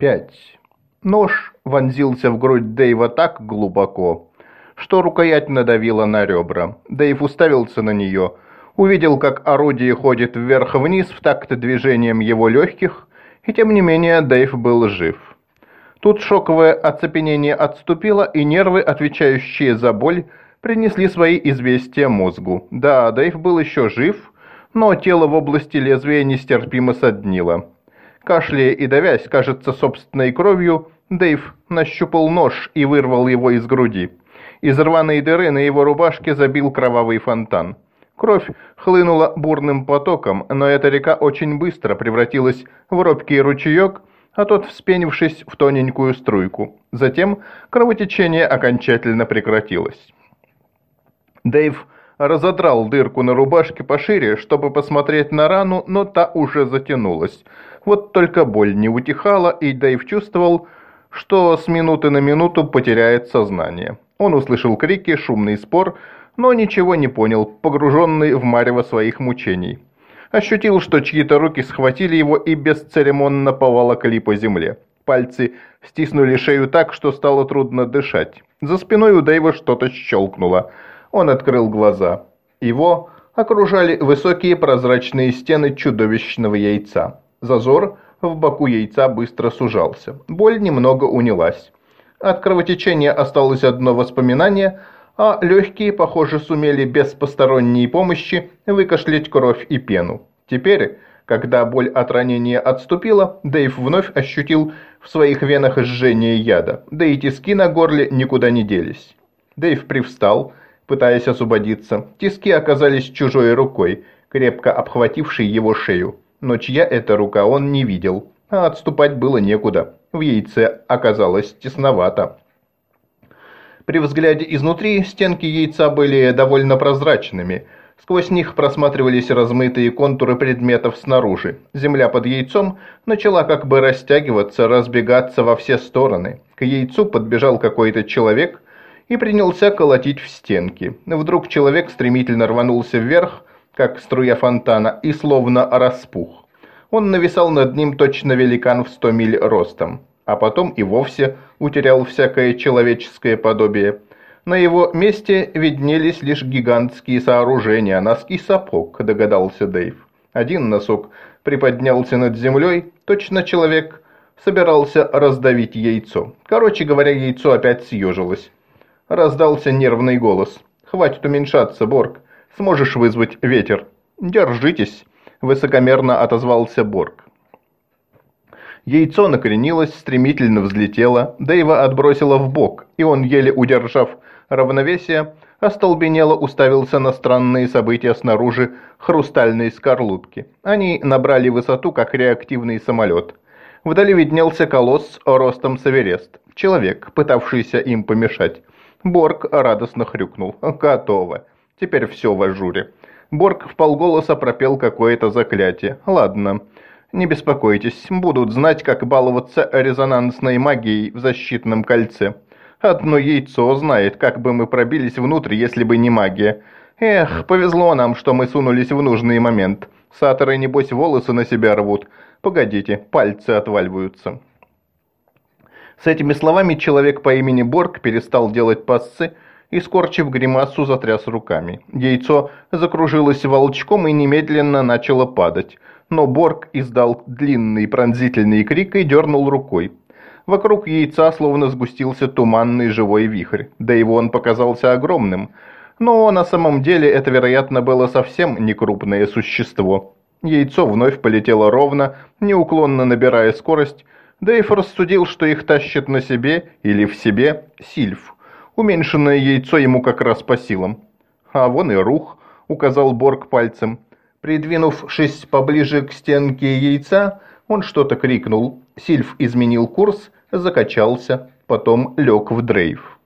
Пять. Нож вонзился в грудь Дэйва так глубоко, что рукоять надавила на ребра. Дэйв уставился на нее, увидел, как орудие ходит вверх-вниз в такт движением его легких, и тем не менее Дэйв был жив. Тут шоковое оцепенение отступило, и нервы, отвечающие за боль, принесли свои известия мозгу. Да, Дэйв был еще жив, но тело в области лезвия нестерпимо соднило. Кашляя и давясь, кажется, собственной кровью, Дэйв нащупал нож и вырвал его из груди. Из рваной дыры на его рубашке забил кровавый фонтан. Кровь хлынула бурным потоком, но эта река очень быстро превратилась в робкий ручеек, а тот, вспенившись в тоненькую струйку. Затем кровотечение окончательно прекратилось. Дэйв разодрал дырку на рубашке пошире, чтобы посмотреть на рану, но та уже затянулась. Вот только боль не утихала, и Дэйв чувствовал, что с минуты на минуту потеряет сознание. Он услышал крики, шумный спор, но ничего не понял, погруженный в марево своих мучений. Ощутил, что чьи-то руки схватили его и бесцеремонно поволокли по земле. Пальцы стиснули шею так, что стало трудно дышать. За спиной у Дэйва что-то щелкнуло. Он открыл глаза. Его окружали высокие прозрачные стены чудовищного яйца. Зазор в боку яйца быстро сужался. Боль немного унялась. От кровотечения осталось одно воспоминание, а легкие, похоже, сумели без посторонней помощи выкашлять кровь и пену. Теперь, когда боль от ранения отступила, Дэйв вновь ощутил в своих венах жжение яда, да и тиски на горле никуда не делись. Дэйв привстал, пытаясь освободиться. Тиски оказались чужой рукой, крепко обхватившей его шею но чья это рука он не видел, а отступать было некуда. В яйце оказалось тесновато. При взгляде изнутри стенки яйца были довольно прозрачными. Сквозь них просматривались размытые контуры предметов снаружи. Земля под яйцом начала как бы растягиваться, разбегаться во все стороны. К яйцу подбежал какой-то человек и принялся колотить в стенки. Вдруг человек стремительно рванулся вверх, как струя фонтана, и словно распух. Он нависал над ним точно великан в сто миль ростом, а потом и вовсе утерял всякое человеческое подобие. На его месте виднелись лишь гигантские сооружения, носки сапог, догадался Дэйв. Один носок приподнялся над землей, точно человек собирался раздавить яйцо. Короче говоря, яйцо опять съежилось. Раздался нервный голос. «Хватит уменьшаться, Борг. Сможешь вызвать ветер?» «Держитесь», – высокомерно отозвался Борг. Яйцо накренилось, стремительно взлетело, Дэйва отбросило в бок, и он, еле удержав равновесие, остолбенело уставился на странные события снаружи хрустальной скорлупки. Они набрали высоту, как реактивный самолет. Вдали виднелся колосс ростом с Эверест. Человек, пытавшийся им помешать. Борг радостно хрюкнул. «Готово. Теперь все в ажуре. Борг вполголоса пропел какое-то заклятие. Ладно, не беспокойтесь, будут знать, как баловаться резонансной магией в защитном кольце. Одно яйцо знает, как бы мы пробились внутрь, если бы не магия. Эх, повезло нам, что мы сунулись в нужный момент. Саторы, небось, волосы на себя рвут. Погодите, пальцы отваливаются. С этими словами человек по имени Борг перестал делать пассы, и, скорчив гримасу, затряс руками. Яйцо закружилось волчком и немедленно начало падать. Но Борг издал длинный пронзительный крик и дернул рукой. Вокруг яйца словно сгустился туманный живой вихрь, да его он показался огромным. Но на самом деле это, вероятно, было совсем не крупное существо. Яйцо вновь полетело ровно, неуклонно набирая скорость. Дэйв рассудил, что их тащит на себе или в себе Сильф. Уменьшенное яйцо ему как раз по силам. А вон и рух, указал Борг пальцем. Придвинувшись поближе к стенке яйца, он что-то крикнул. Сильф изменил курс, закачался, потом лег в дрейф.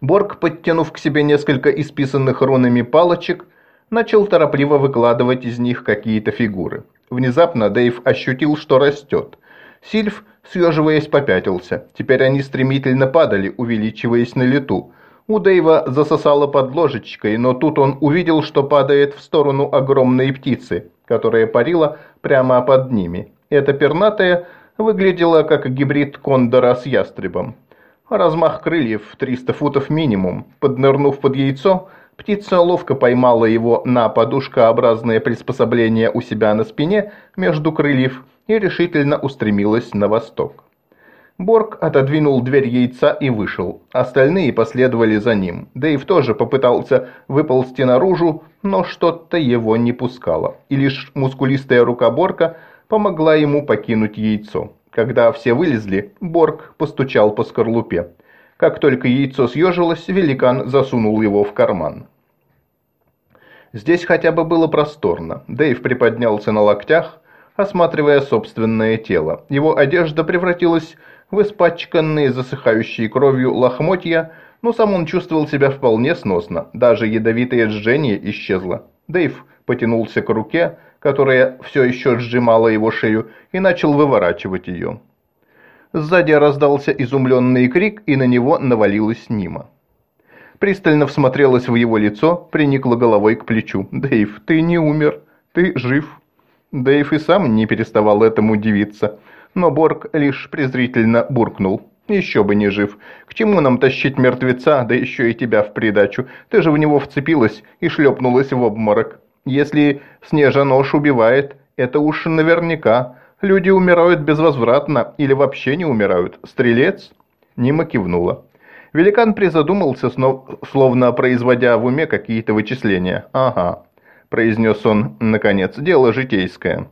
Борг, подтянув к себе несколько исписанных рунами палочек, начал торопливо выкладывать из них какие-то фигуры. Внезапно Дэйв ощутил, что растет. Сильф съеживаясь, попятился. Теперь они стремительно падали, увеличиваясь на лету. У Дэйва засосало под ложечкой, но тут он увидел, что падает в сторону огромной птицы, которая парила прямо под ними. Эта пернатая выглядела как гибрид кондора с ястребом. Размах крыльев 300 футов минимум. Поднырнув под яйцо, птица ловко поймала его на подушкообразное приспособление у себя на спине между крыльев и решительно устремилась на восток. Борг отодвинул дверь яйца и вышел. Остальные последовали за ним. Дэйв тоже попытался выползти наружу, но что-то его не пускало. И лишь мускулистая рука Борка помогла ему покинуть яйцо. Когда все вылезли, Борг постучал по скорлупе. Как только яйцо съежилось, великан засунул его в карман. Здесь хотя бы было просторно. Дэйв приподнялся на локтях, осматривая собственное тело. Его одежда превратилась в испачканные засыхающей кровью лохмотья, но сам он чувствовал себя вполне сносно, даже ядовитое жжение исчезло. Дэйв потянулся к руке, которая все еще сжимала его шею, и начал выворачивать ее. Сзади раздался изумленный крик, и на него навалилась Нима. Пристально всмотрелась в его лицо, приникла головой к плечу. «Дэйв, ты не умер, ты жив». Дэйв и сам не переставал этому удивиться – но Борг лишь презрительно буркнул. «Еще бы не жив. К чему нам тащить мертвеца, да еще и тебя в придачу? Ты же в него вцепилась и шлепнулась в обморок. Если снежа-нож убивает, это уж наверняка. Люди умирают безвозвратно или вообще не умирают. Стрелец?» Нима кивнула. Великан призадумался, словно производя в уме какие-то вычисления. «Ага», – произнес он, наконец, – «дело житейское».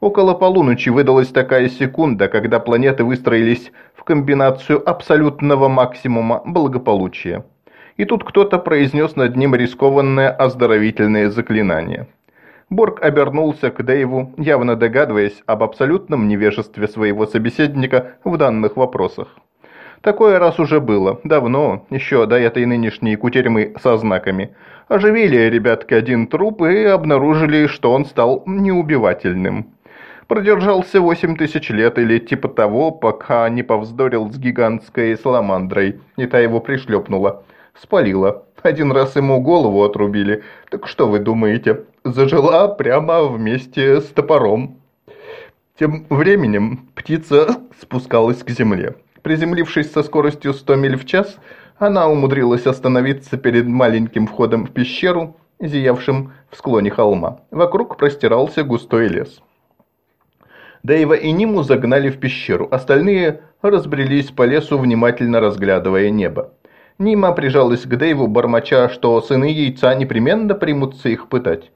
Около полуночи выдалась такая секунда, когда планеты выстроились в комбинацию абсолютного максимума благополучия. И тут кто-то произнес над ним рискованное оздоровительное заклинание. Борг обернулся к Дэйву, явно догадываясь об абсолютном невежестве своего собеседника в данных вопросах. Такое раз уже было, давно, еще до этой нынешней кутерьмы со знаками. Оживили ребятки один труп и обнаружили, что он стал неубивательным продержался восемь тысяч лет или типа того, пока не повздорил с гигантской саламандрой, и та его пришлепнула. Спалила. Один раз ему голову отрубили. Так что вы думаете? Зажила прямо вместе с топором. Тем временем птица спускалась к земле. Приземлившись со скоростью 100 миль в час, она умудрилась остановиться перед маленьким входом в пещеру, зиявшим в склоне холма. Вокруг простирался густой лес. Дэйва и Ниму загнали в пещеру, остальные разбрелись по лесу, внимательно разглядывая небо. Нима прижалась к Дэйву, бормоча, что сыны яйца непременно примутся их пытать.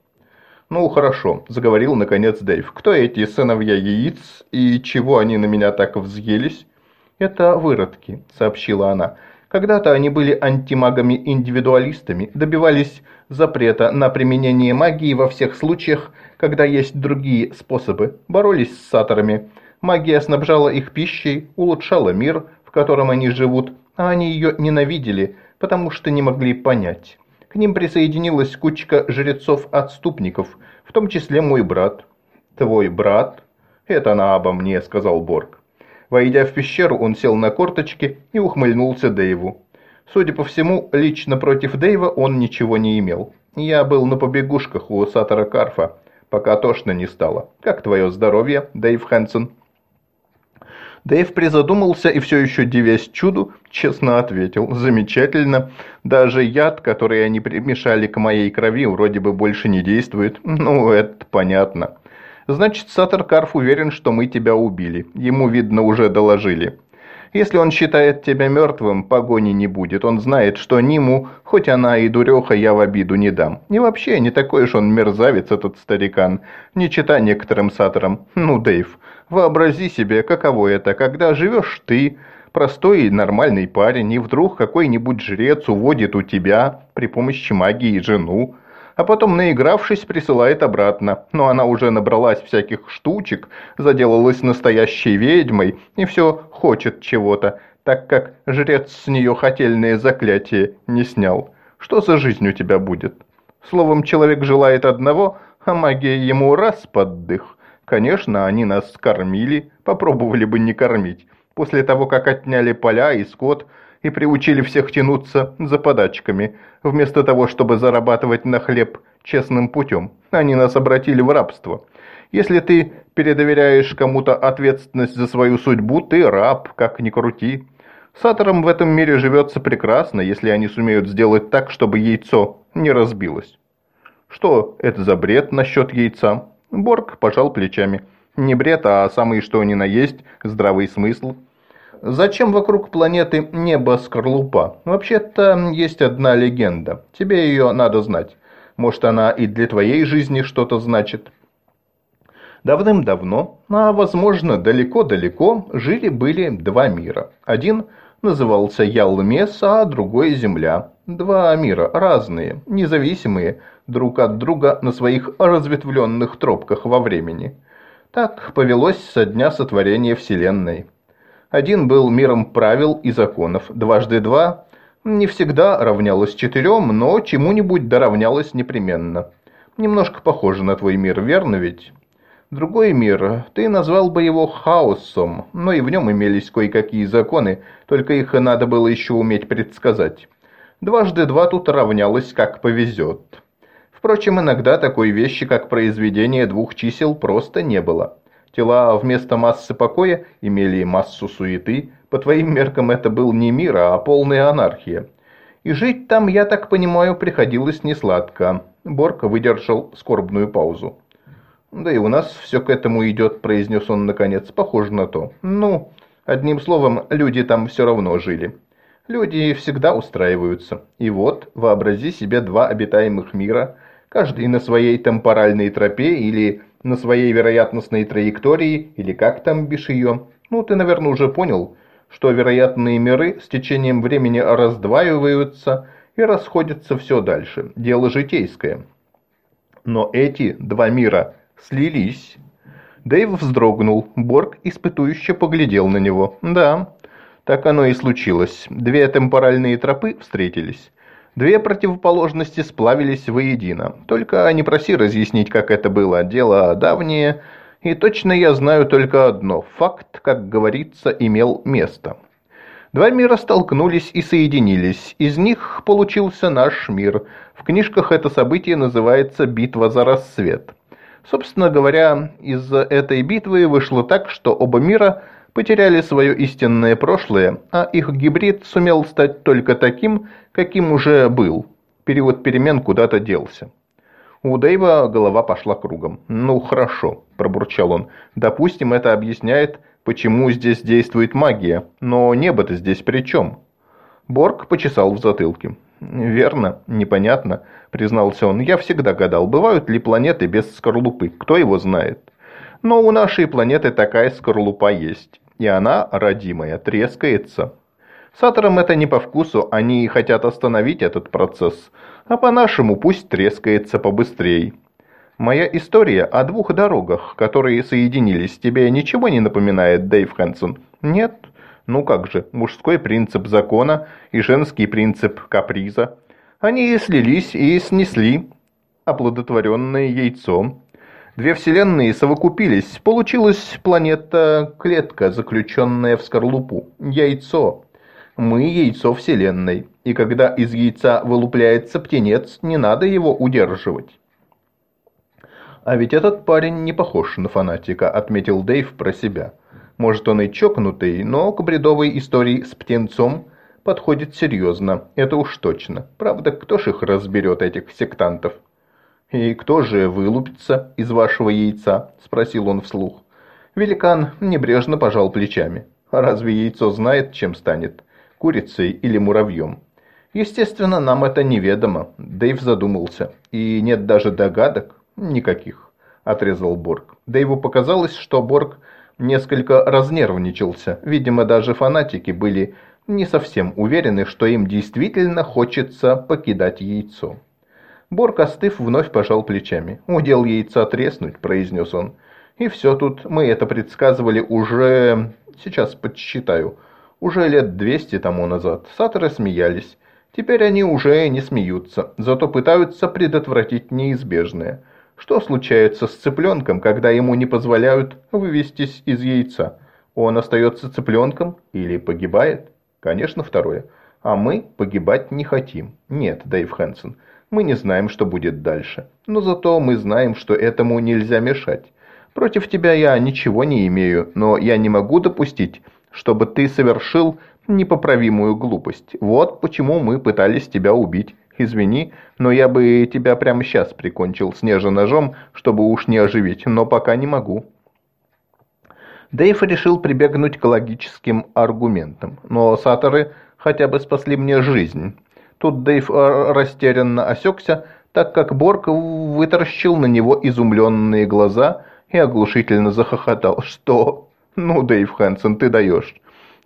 «Ну, хорошо», – заговорил наконец Дэйв. «Кто эти сыновья яиц и чего они на меня так взъелись?» «Это выродки», – сообщила она. Когда-то они были антимагами-индивидуалистами, добивались запрета на применение магии во всех случаях, когда есть другие способы, боролись с саторами. Магия снабжала их пищей, улучшала мир, в котором они живут, а они ее ненавидели, потому что не могли понять. К ним присоединилась кучка жрецов-отступников, в том числе мой брат. «Твой брат?» «Это она обо мне», — сказал Борг. Войдя в пещеру, он сел на корточки и ухмыльнулся Дэйву. Судя по всему, лично против Дэйва он ничего не имел. Я был на побегушках у Сатора Карфа, пока тошно не стало. Как твое здоровье, Дэйв Хэнсон? Дэйв призадумался и все еще девясь чуду, честно ответил. Замечательно. Даже яд, который они примешали к моей крови, вроде бы больше не действует. Ну, это понятно. Значит, Сатор Карф уверен, что мы тебя убили. Ему, видно, уже доложили. Если он считает тебя мертвым, погони не будет. Он знает, что Ниму, хоть она и дуреха, я в обиду не дам. И вообще, не такой уж он мерзавец, этот старикан. Не чита некоторым саторам. Ну, Дэйв, вообрази себе, каково это, когда живешь ты, простой и нормальный парень, и вдруг какой-нибудь жрец уводит у тебя при помощи магии жену, а потом, наигравшись, присылает обратно. Но она уже набралась всяких штучек, заделалась настоящей ведьмой и все хочет чего-то, так как жрец с нее хотельное заклятие не снял. Что за жизнь у тебя будет? Словом, человек желает одного, а магия ему раз под дых. Конечно, они нас кормили, попробовали бы не кормить. После того, как отняли поля и скот, и приучили всех тянуться за подачками, вместо того, чтобы зарабатывать на хлеб честным путем. Они нас обратили в рабство. Если ты передоверяешь кому-то ответственность за свою судьбу, ты раб, как ни крути. Саторам в этом мире живется прекрасно, если они сумеют сделать так, чтобы яйцо не разбилось. Что это за бред насчет яйца? Борг пожал плечами. Не бред, а самый что ни на есть здравый смысл. Зачем вокруг планеты небо-скорлупа? Вообще-то есть одна легенда. Тебе ее надо знать. Может, она и для твоей жизни что-то значит. Давным-давно, а возможно далеко-далеко, жили-были два мира. Один назывался Ялмес, а другой Земля. Два мира, разные, независимые друг от друга на своих разветвленных тропках во времени. Так повелось со дня сотворения Вселенной. Один был миром правил и законов, дважды два не всегда равнялось четырем, но чему-нибудь доравнялось непременно. Немножко похоже на твой мир, верно ведь? Другой мир, ты назвал бы его хаосом, но и в нем имелись кое-какие законы, только их надо было еще уметь предсказать. Дважды два тут равнялось, как повезет. Впрочем, иногда такой вещи, как произведение двух чисел, просто не было. Тела вместо массы покоя имели массу суеты. По твоим меркам это был не мир, а полная анархия. И жить там, я так понимаю, приходилось несладко. Борг выдержал скорбную паузу. «Да и у нас все к этому идет», – произнес он наконец. «Похоже на то. Ну, одним словом, люди там все равно жили. Люди всегда устраиваются. И вот, вообрази себе два обитаемых мира, каждый на своей темпоральной тропе или на своей вероятностной траектории, или как там бишь ее. Ну, ты, наверное, уже понял, что вероятные миры с течением времени раздваиваются и расходятся все дальше. Дело житейское. Но эти два мира слились. Дэйв вздрогнул. Борг испытующе поглядел на него. Да, так оно и случилось. Две темпоральные тропы встретились. Две противоположности сплавились воедино. Только не проси разъяснить, как это было. Дело давнее, и точно я знаю только одно. Факт, как говорится, имел место. Два мира столкнулись и соединились. Из них получился наш мир. В книжках это событие называется «Битва за рассвет». Собственно говоря, из этой битвы вышло так, что оба мира – потеряли свое истинное прошлое, а их гибрид сумел стать только таким, каким уже был. Период перемен куда-то делся. У Дэйва голова пошла кругом. «Ну, хорошо», – пробурчал он. «Допустим, это объясняет, почему здесь действует магия. Но небо-то здесь при чем?» Борг почесал в затылке. «Верно, непонятно», – признался он. «Я всегда гадал, бывают ли планеты без скорлупы. Кто его знает?» «Но у нашей планеты такая скорлупа есть и она, родимая, трескается. Саторам это не по вкусу, они хотят остановить этот процесс, а по-нашему пусть трескается побыстрее. Моя история о двух дорогах, которые соединились, тебе ничего не напоминает, Дэйв Хэнсон? Нет? Ну как же, мужской принцип закона и женский принцип каприза. Они слились и снесли оплодотворенное яйцо. Две вселенные совокупились. Получилась планета-клетка, заключенная в скорлупу. Яйцо. Мы яйцо вселенной. И когда из яйца вылупляется птенец, не надо его удерживать. А ведь этот парень не похож на фанатика, отметил Дэйв про себя. Может он и чокнутый, но к бредовой истории с птенцом подходит серьезно, это уж точно. Правда, кто ж их разберет, этих сектантов? «И кто же вылупится из вашего яйца?» – спросил он вслух. Великан небрежно пожал плечами. «А разве яйцо знает, чем станет? Курицей или муравьем?» «Естественно, нам это неведомо», – Дэйв задумался. «И нет даже догадок?» «Никаких», – отрезал Борг. Дэйву показалось, что Борг несколько разнервничался. Видимо, даже фанатики были не совсем уверены, что им действительно хочется покидать яйцо. Борг, остыв, вновь пожал плечами. «Удел яйца треснуть», – произнес он. «И все тут, мы это предсказывали уже... Сейчас подсчитаю. Уже лет двести тому назад. Саторы смеялись. Теперь они уже не смеются, зато пытаются предотвратить неизбежное. Что случается с цыпленком, когда ему не позволяют вывестись из яйца? Он остается цыпленком или погибает? Конечно, второе. А мы погибать не хотим. Нет, Дэйв Хэнсон. Мы не знаем, что будет дальше. Но зато мы знаем, что этому нельзя мешать. Против тебя я ничего не имею, но я не могу допустить, чтобы ты совершил непоправимую глупость. Вот почему мы пытались тебя убить. Извини, но я бы тебя прямо сейчас прикончил снежно-ножом, чтобы уж не оживить, но пока не могу». Дэйв решил прибегнуть к логическим аргументам, но саторы хотя бы спасли мне жизнь. Тут Дэйв э, растерянно осекся, так как Борг вытаращил на него изумленные глаза и оглушительно захохотал. «Что? Ну, Дэйв Хэнсон, ты даешь.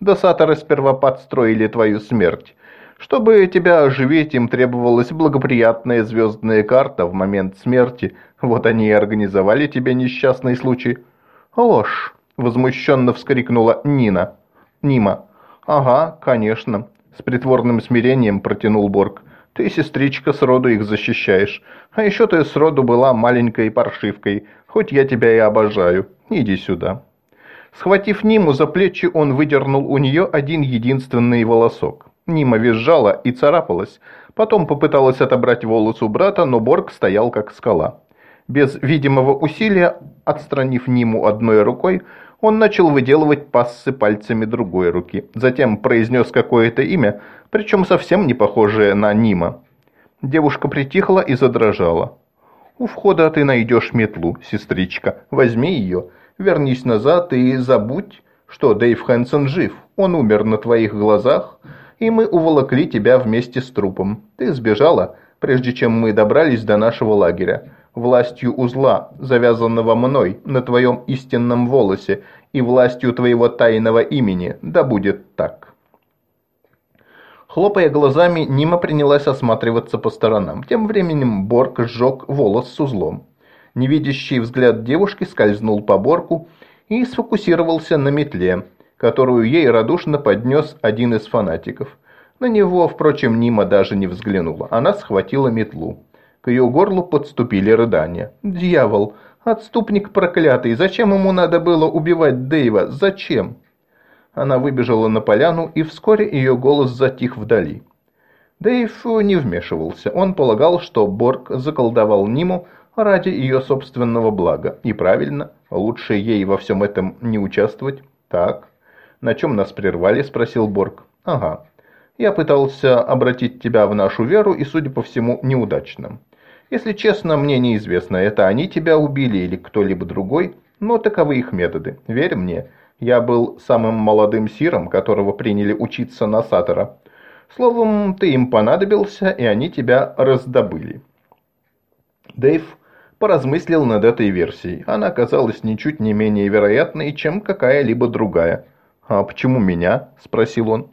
Да саторы сперва подстроили твою смерть. Чтобы тебя оживить, им требовалась благоприятная звездная карта в момент смерти. Вот они и организовали тебе несчастный случай». «Ложь!» – возмущенно вскрикнула Нина. «Нима». «Ага, конечно», – с притворным смирением протянул Борг. «Ты, сестричка, сроду их защищаешь. А еще ты сроду была маленькой паршивкой, хоть я тебя и обожаю. Иди сюда». Схватив Ниму за плечи, он выдернул у нее один единственный волосок. Нима визжала и царапалась. Потом попыталась отобрать волос у брата, но Борг стоял как скала. Без видимого усилия, отстранив Ниму одной рукой, он начал выделывать пассы пальцами другой руки. Затем произнес какое-то имя, причем совсем не похожее на Нима. Девушка притихла и задрожала. «У входа ты найдешь метлу, сестричка. Возьми ее, вернись назад и забудь, что Дэйв Хэнсон жив. Он умер на твоих глазах, и мы уволокли тебя вместе с трупом. Ты сбежала, прежде чем мы добрались до нашего лагеря. Властью узла, завязанного мной на твоем истинном волосе, и властью твоего тайного имени, да будет так». Хлопая глазами, Нима принялась осматриваться по сторонам. Тем временем Борг сжег волос с узлом. Невидящий взгляд девушки скользнул по Борку и сфокусировался на метле, которую ей радушно поднес один из фанатиков. На него, впрочем, Нима даже не взглянула. Она схватила метлу. Ее горлу подступили рыдания. «Дьявол! Отступник проклятый! Зачем ему надо было убивать Дэйва? Зачем?» Она выбежала на поляну, и вскоре ее голос затих вдали. Дэйв не вмешивался. Он полагал, что Борг заколдовал Ниму ради ее собственного блага. И правильно, лучше ей во всем этом не участвовать. Так, «На чем нас прервали?» – спросил Борг. «Ага. Я пытался обратить тебя в нашу веру и, судя по всему, неудачно. Если честно, мне неизвестно, это они тебя убили или кто-либо другой, но таковы их методы. Верь мне, я был самым молодым сиром, которого приняли учиться на Сатора. Словом, ты им понадобился, и они тебя раздобыли». Дэйв поразмыслил над этой версией. Она казалась ничуть не менее вероятной, чем какая-либо другая – «А почему меня?» – спросил он.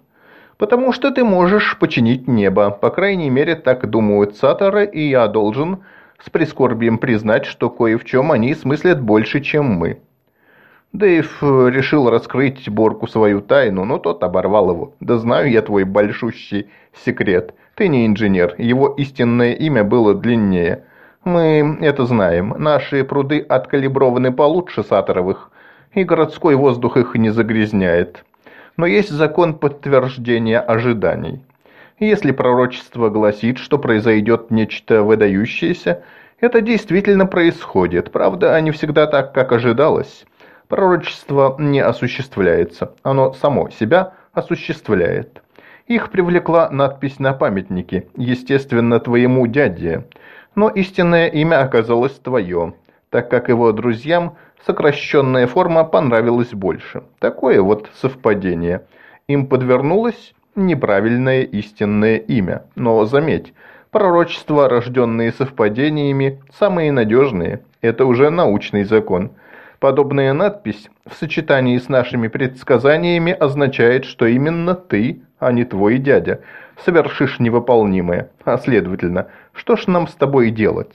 «Потому что ты можешь починить небо. По крайней мере, так думают Сатора, и я должен с прискорбием признать, что кое в чем они смыслят больше, чем мы». Дэйв э, решил раскрыть Борку свою тайну, но тот оборвал его. «Да знаю я твой большущий секрет. Ты не инженер, его истинное имя было длиннее. Мы это знаем. Наши пруды откалиброваны получше Саторовых и городской воздух их не загрязняет. Но есть закон подтверждения ожиданий. если пророчество гласит, что произойдет нечто выдающееся, это действительно происходит. Правда, не всегда так, как ожидалось. Пророчество не осуществляется, оно само себя осуществляет. Их привлекла надпись на памятнике, естественно, твоему дяде. Но истинное имя оказалось твое, так как его друзьям сокращенная форма понравилась больше. Такое вот совпадение. Им подвернулось неправильное истинное имя. Но заметь, пророчества, рожденные совпадениями, самые надежные. Это уже научный закон. Подобная надпись в сочетании с нашими предсказаниями означает, что именно ты, а не твой дядя, совершишь невыполнимое. А следовательно, что ж нам с тобой делать?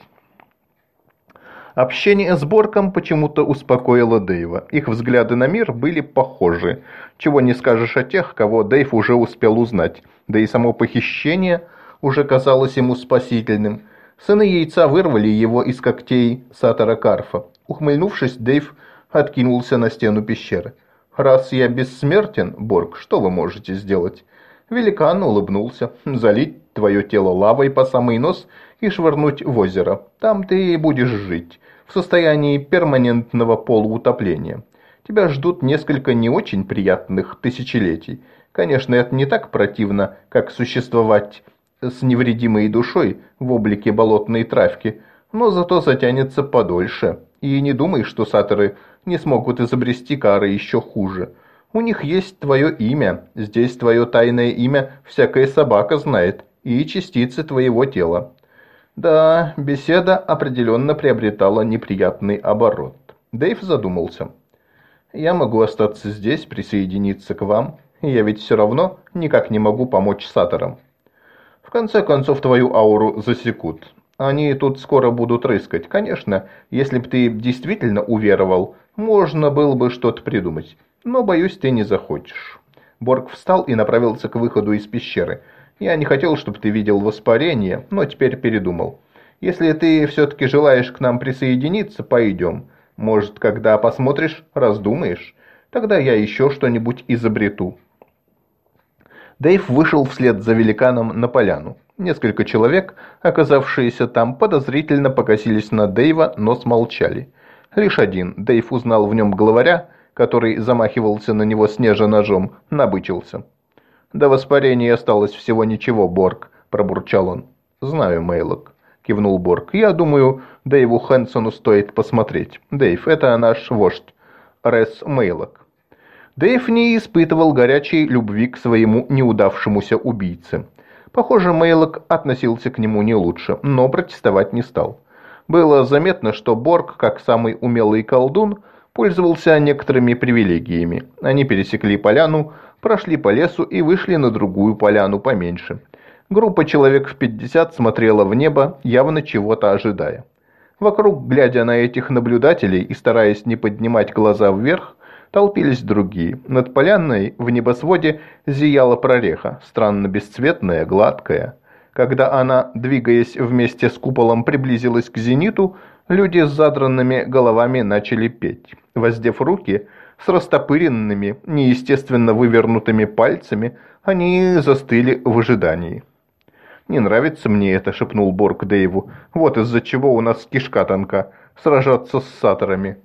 Общение с Борком почему-то успокоило Дэйва. Их взгляды на мир были похожи. Чего не скажешь о тех, кого Дэйв уже успел узнать. Да и само похищение уже казалось ему спасительным. Сыны яйца вырвали его из когтей Сатора Карфа. Ухмыльнувшись, Дэйв откинулся на стену пещеры. «Раз я бессмертен, Борг, что вы можете сделать?» Великан улыбнулся. «Залить твое тело лавой по самый нос и швырнуть в озеро. Там ты будешь жить в состоянии перманентного полуутопления. Тебя ждут несколько не очень приятных тысячелетий. Конечно, это не так противно, как существовать с невредимой душой в облике болотной травки, но зато затянется подольше. И не думай, что саторы не смогут изобрести кары еще хуже. У них есть твое имя, здесь твое тайное имя всякая собака знает, и частицы твоего тела. Да, беседа определенно приобретала неприятный оборот. Дэйв задумался. «Я могу остаться здесь, присоединиться к вам. Я ведь все равно никак не могу помочь саторам. В конце концов, твою ауру засекут. Они тут скоро будут рыскать. Конечно, если б ты действительно уверовал, можно было бы что-то придумать. Но, боюсь, ты не захочешь». Борг встал и направился к выходу из пещеры – я не хотел, чтобы ты видел воспарение, но теперь передумал. Если ты все-таки желаешь к нам присоединиться, пойдем. Может, когда посмотришь, раздумаешь. Тогда я еще что-нибудь изобрету». Дэйв вышел вслед за великаном на поляну. Несколько человек, оказавшиеся там, подозрительно покосились на Дэйва, но смолчали. Лишь один, Дэйв узнал в нем главаря, который замахивался на него снежа-ножом, набычился. «До воспарения осталось всего ничего, Борг», – пробурчал он. «Знаю, Мейлок», – кивнул Борг. «Я думаю, Дэйву Хэнсону стоит посмотреть. Дэйв, это наш вождь, Рес Мейлок». Дэйв не испытывал горячей любви к своему неудавшемуся убийце. Похоже, Мейлок относился к нему не лучше, но протестовать не стал. Было заметно, что Борг, как самый умелый колдун, пользовался некоторыми привилегиями. Они пересекли поляну, прошли по лесу и вышли на другую поляну поменьше. Группа человек в 50 смотрела в небо, явно чего-то ожидая. Вокруг, глядя на этих наблюдателей и стараясь не поднимать глаза вверх, толпились другие. Над поляной в небосводе зияла прореха, странно бесцветная, гладкая. Когда она, двигаясь вместе с куполом, приблизилась к зениту, люди с задранными головами начали петь. Воздев руки, с растопыренными, неестественно вывернутыми пальцами, они застыли в ожидании. «Не нравится мне это», — шепнул Борг Дэйву. «Вот из-за чего у нас кишка тонка. Сражаться с саторами.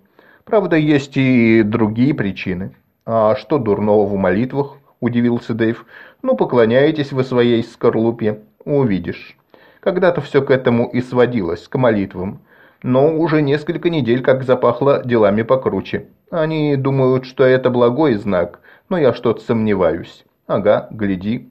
Правда, есть и другие причины». «А что дурного в молитвах?» — удивился Дэйв. «Ну, поклоняетесь вы своей скорлупе. Увидишь. Когда-то все к этому и сводилось, к молитвам. Но уже несколько недель как запахло делами покруче. Они думают, что это благой знак, но я что-то сомневаюсь. Ага, гляди.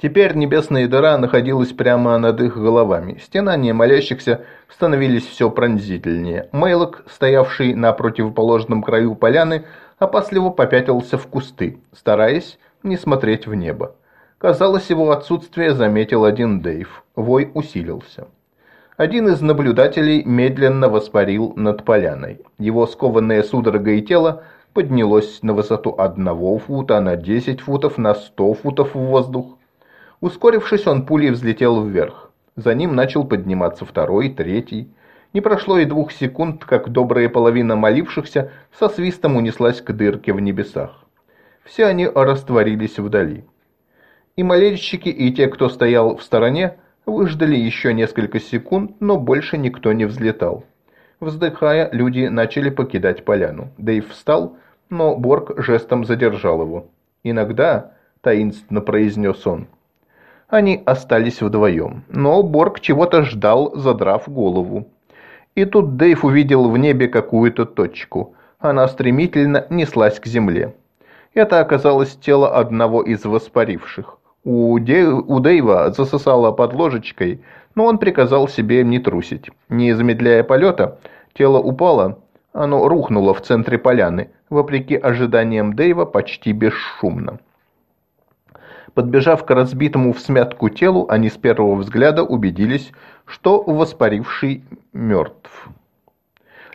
Теперь небесная дыра находилась прямо над их головами. Стенания молящихся становились все пронзительнее. Мейлок, стоявший на противоположном краю поляны, опасливо попятился в кусты, стараясь не смотреть в небо. Казалось, его отсутствие заметил один Дейв. Вой усилился. Один из наблюдателей медленно воспарил над поляной. Его скованное судорогой тело поднялось на высоту одного фута, на 10 футов, на 100 футов в воздух. Ускорившись, он пулей взлетел вверх. За ним начал подниматься второй, третий. Не прошло и двух секунд, как добрая половина молившихся со свистом унеслась к дырке в небесах. Все они растворились вдали. И молельщики, и те, кто стоял в стороне, Выждали еще несколько секунд, но больше никто не взлетал. Вздыхая, люди начали покидать поляну. Дэйв встал, но Борг жестом задержал его. «Иногда», — таинственно произнес он, — они остались вдвоем. Но Борг чего-то ждал, задрав голову. И тут Дэйв увидел в небе какую-то точку. Она стремительно неслась к земле. Это оказалось тело одного из воспаривших. У, Де... у Дэйва засосало под ложечкой, но он приказал себе не трусить. Не замедляя полета, тело упало, оно рухнуло в центре поляны, вопреки ожиданиям Дэйва почти бесшумно. Подбежав к разбитому в смятку телу, они с первого взгляда убедились, что воспаривший мертв.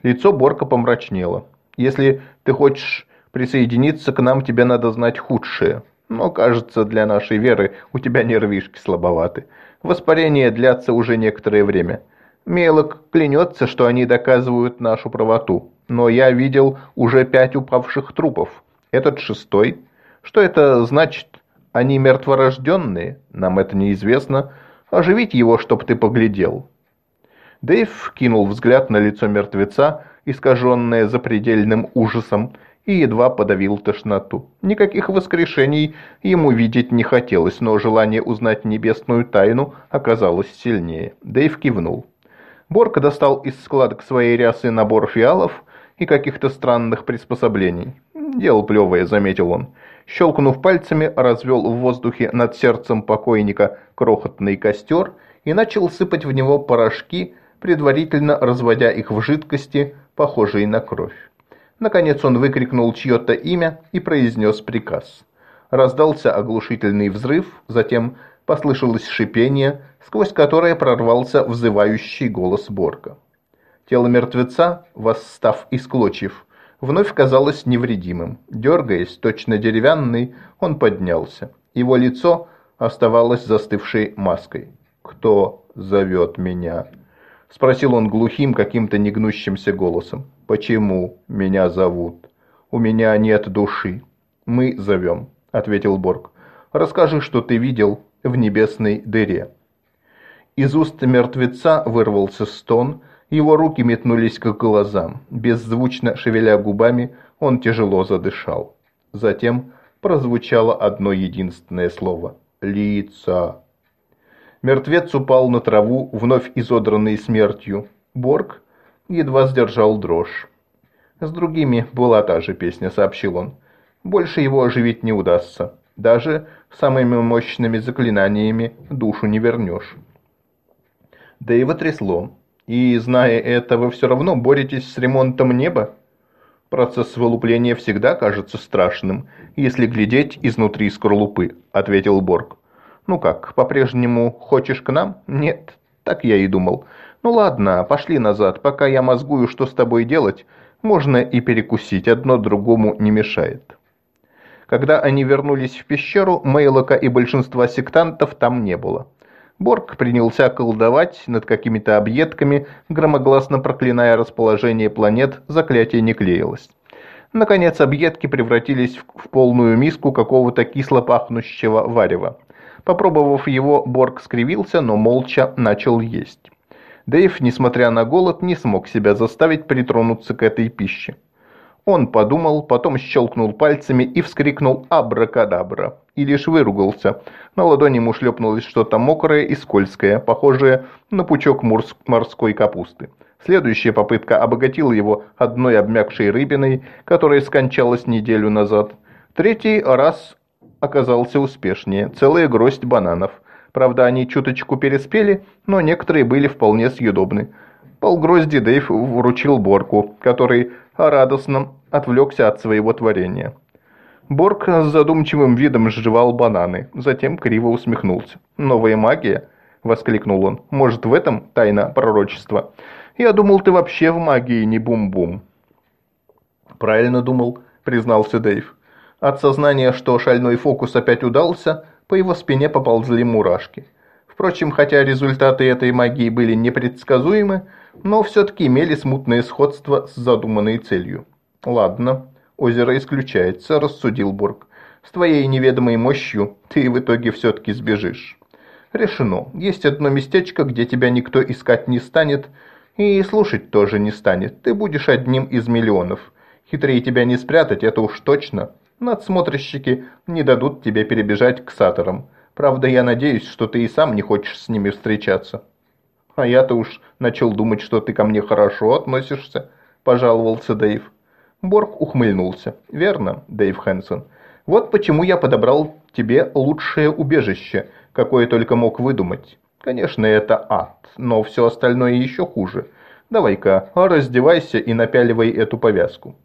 Лицо Борка помрачнело. «Если ты хочешь присоединиться к нам, тебе надо знать худшее», но, кажется, для нашей веры у тебя нервишки слабоваты. Воспарения длятся уже некоторое время. Мелок клянется, что они доказывают нашу правоту. Но я видел уже пять упавших трупов. Этот шестой. Что это значит? Они мертворожденные? Нам это неизвестно. Оживить его, чтоб ты поглядел. Дэйв кинул взгляд на лицо мертвеца, искаженное запредельным ужасом, и едва подавил тошноту. Никаких воскрешений ему видеть не хотелось, но желание узнать небесную тайну оказалось сильнее. Дэйв кивнул. Борка достал из складок своей рясы набор фиалов и каких-то странных приспособлений. «Дело плевое», — заметил он. Щелкнув пальцами, развел в воздухе над сердцем покойника крохотный костер и начал сыпать в него порошки, предварительно разводя их в жидкости, похожей на кровь. Наконец он выкрикнул чье-то имя и произнес приказ. Раздался оглушительный взрыв, затем послышалось шипение, сквозь которое прорвался взывающий голос Борка. Тело мертвеца, восстав из клочьев, вновь казалось невредимым. Дергаясь, точно деревянный, он поднялся. Его лицо оставалось застывшей маской. «Кто зовет меня?» – спросил он глухим, каким-то негнущимся голосом. «Почему меня зовут? У меня нет души. Мы зовем», – ответил Борг. «Расскажи, что ты видел в небесной дыре». Из уст мертвеца вырвался стон, его руки метнулись к глазам. Беззвучно шевеля губами, он тяжело задышал. Затем прозвучало одно единственное слово «Лица». Мертвец упал на траву, вновь изодранный смертью. Борг едва сдержал дрожь. «С другими была та же песня», — сообщил он. «Больше его оживить не удастся. Даже самыми мощными заклинаниями душу не вернешь». Да и трясло. И, зная это, вы все равно боретесь с ремонтом неба? Процесс вылупления всегда кажется страшным, если глядеть изнутри скорлупы, ответил Борг. Ну как, по-прежнему хочешь к нам? Нет, так я и думал. Ну ладно, пошли назад, пока я мозгую, что с тобой делать, можно и перекусить, одно другому не мешает. Когда они вернулись в пещеру, Мейлока и большинства сектантов там не было. Борг принялся колдовать над какими-то объедками, громогласно проклиная расположение планет, заклятие не клеилось. Наконец объедки превратились в полную миску какого-то кисло пахнущего варева. Попробовав его, Борг скривился, но молча начал есть. Дэйв, несмотря на голод, не смог себя заставить притронуться к этой пище. Он подумал, потом щелкнул пальцами и вскрикнул «Абракадабра!» и лишь выругался. На ладони ему шлепнулось что-то мокрое и скользкое, похожее на пучок морской капусты. Следующая попытка обогатила его одной обмякшей рыбиной, которая скончалась неделю назад. Третий раз оказался успешнее. Целая гроздь бананов. Правда, они чуточку переспели, но некоторые были вполне съедобны. Полгрозди Дэйв вручил Борку, который радостно отвлекся от своего творения. Борг с задумчивым видом сживал бананы, затем криво усмехнулся. «Новая магия?» – воскликнул он. «Может, в этом тайна пророчества? Я думал, ты вообще в магии не бум-бум». «Правильно думал», – признался Дэйв. От сознания, что шальной фокус опять удался, по его спине поползли мурашки. Впрочем, хотя результаты этой магии были непредсказуемы, но все-таки имели смутное сходство с задуманной целью. «Ладно», Озеро исключается, рассудил Бург. С твоей неведомой мощью ты в итоге все-таки сбежишь. Решено. Есть одно местечко, где тебя никто искать не станет, и слушать тоже не станет. Ты будешь одним из миллионов. Хитрее тебя не спрятать, это уж точно. Надсмотрщики не дадут тебе перебежать к саторам. Правда, я надеюсь, что ты и сам не хочешь с ними встречаться. А я-то уж начал думать, что ты ко мне хорошо относишься, пожаловался Дэйв. Борг ухмыльнулся. «Верно, Дэйв Хэнсон. Вот почему я подобрал тебе лучшее убежище, какое только мог выдумать. Конечно, это ад, но все остальное еще хуже. Давай-ка, раздевайся и напяливай эту повязку».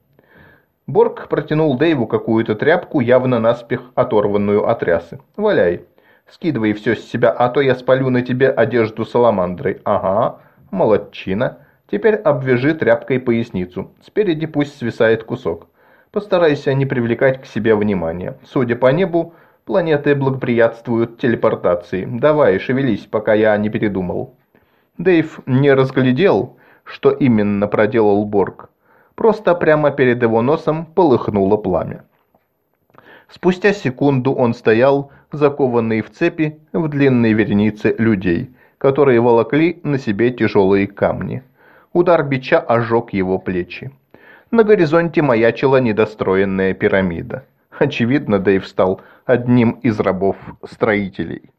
Борг протянул Дэйву какую-то тряпку, явно наспех оторванную от рясы. «Валяй. Скидывай все с себя, а то я спалю на тебе одежду саламандрой. Ага, молодчина». Теперь обвяжи тряпкой поясницу. Спереди пусть свисает кусок. Постарайся не привлекать к себе внимания. Судя по небу, планеты благоприятствуют телепортации. Давай, шевелись, пока я не передумал. Дэйв не разглядел, что именно проделал Борг. Просто прямо перед его носом полыхнуло пламя. Спустя секунду он стоял, закованный в цепи, в длинной веренице людей – которые волокли на себе тяжелые камни. Удар бича ожег его плечи. На горизонте маячила недостроенная пирамида. Очевидно, Дэйв стал одним из рабов строителей.